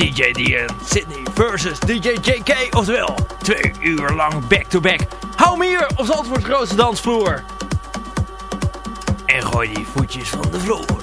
DJ Dian Sydney versus DJ JK. Oftewel, twee uur lang back-to-back. Hou me hier op Zandvoorts grootste dansvloer. En gooi die voetjes van de vloer.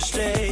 to stay.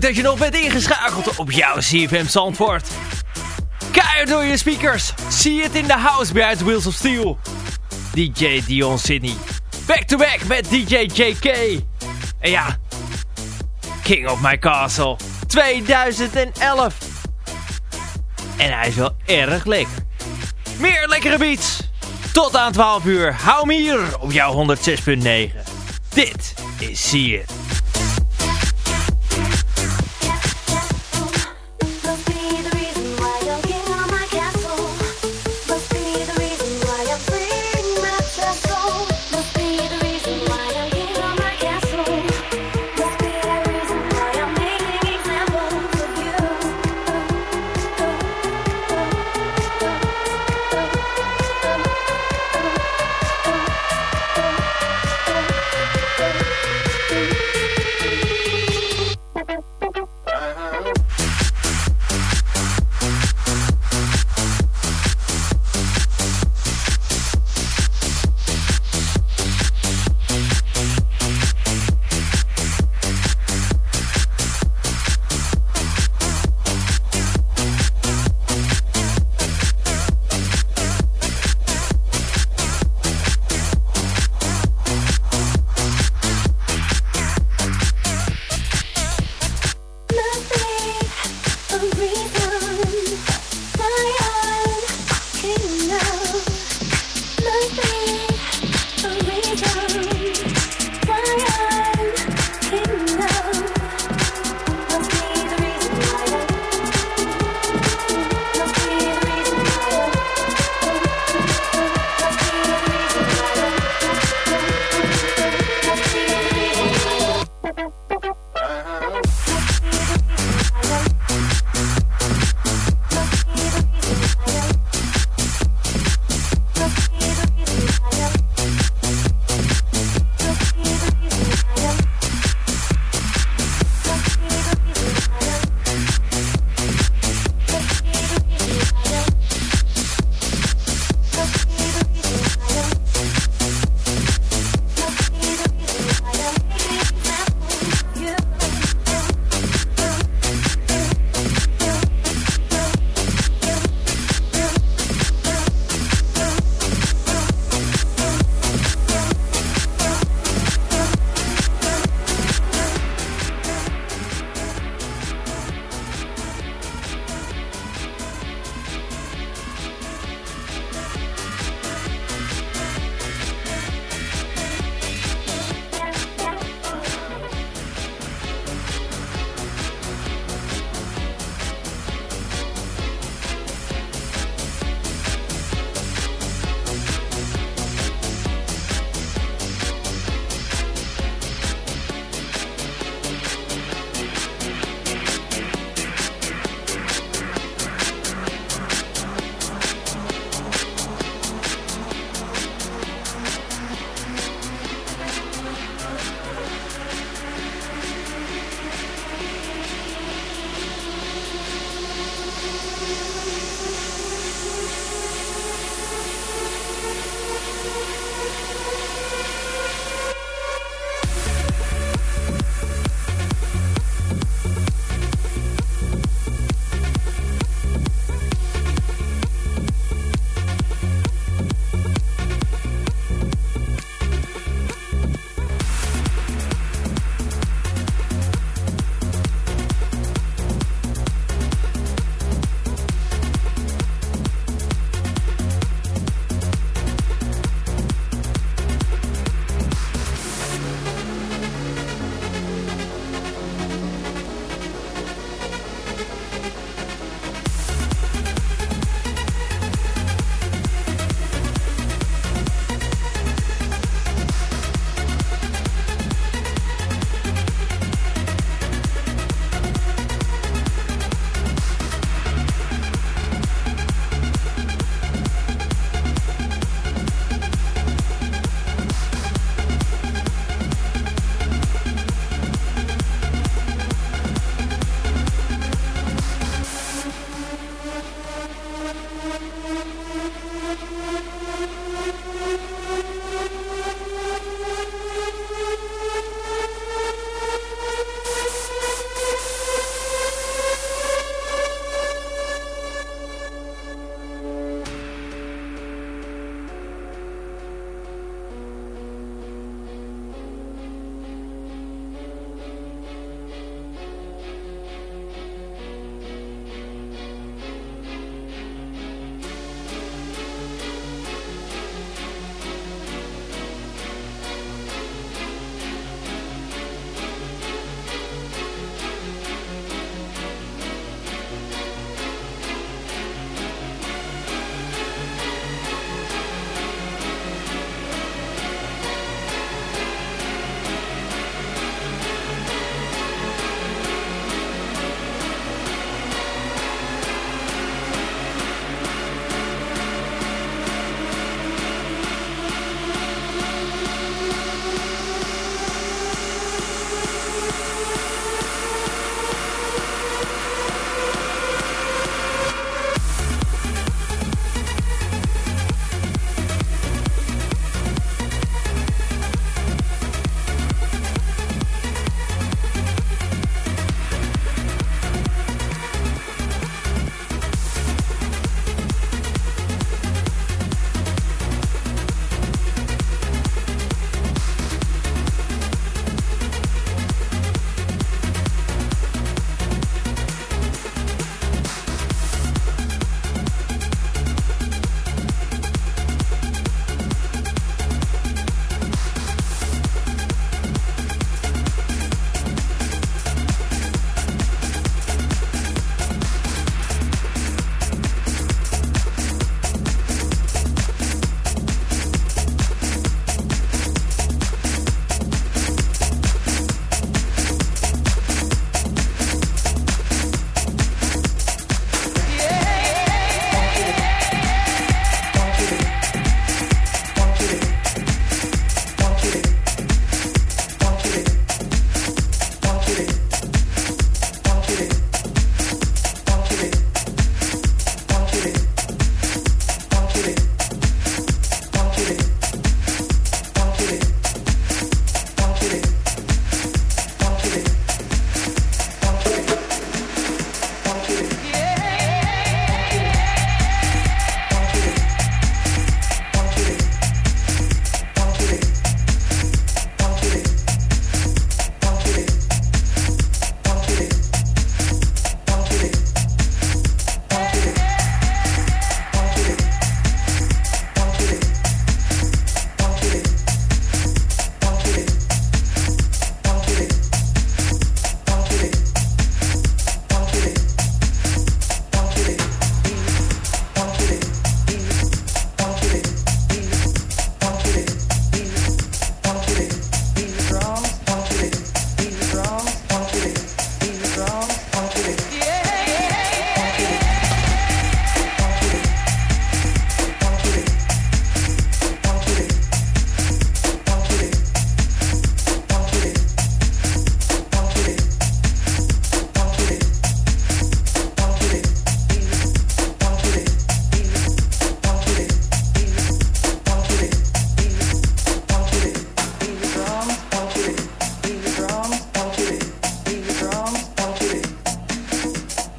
Dat je nog bent ingeschakeld op jouw CFM Zandvoort. Keihard door je speakers. See it in the house behind Wheels of Steel. DJ Dion Sydney. Back to back met DJ JK. En ja, King of My Castle 2011. En hij is wel erg lekker. Meer lekkere beats. Tot aan 12 uur. Hou me hier op jouw 106.9. Dit is See It.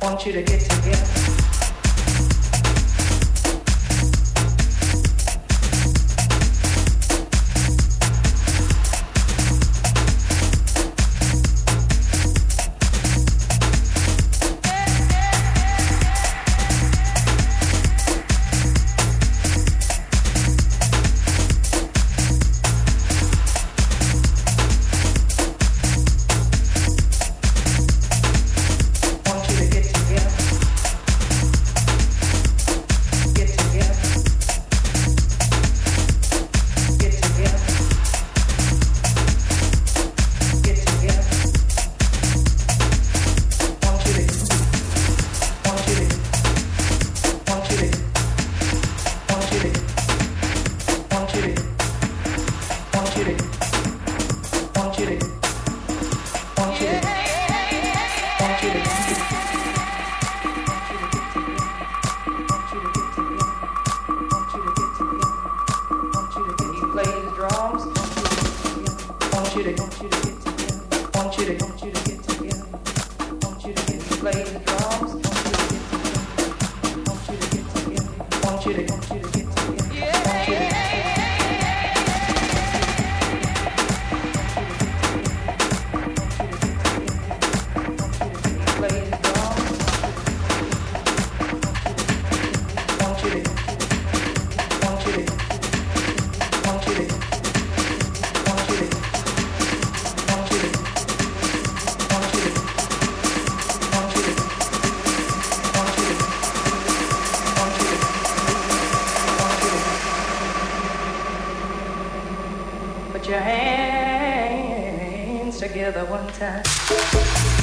want you to get together. Put your hands together one time.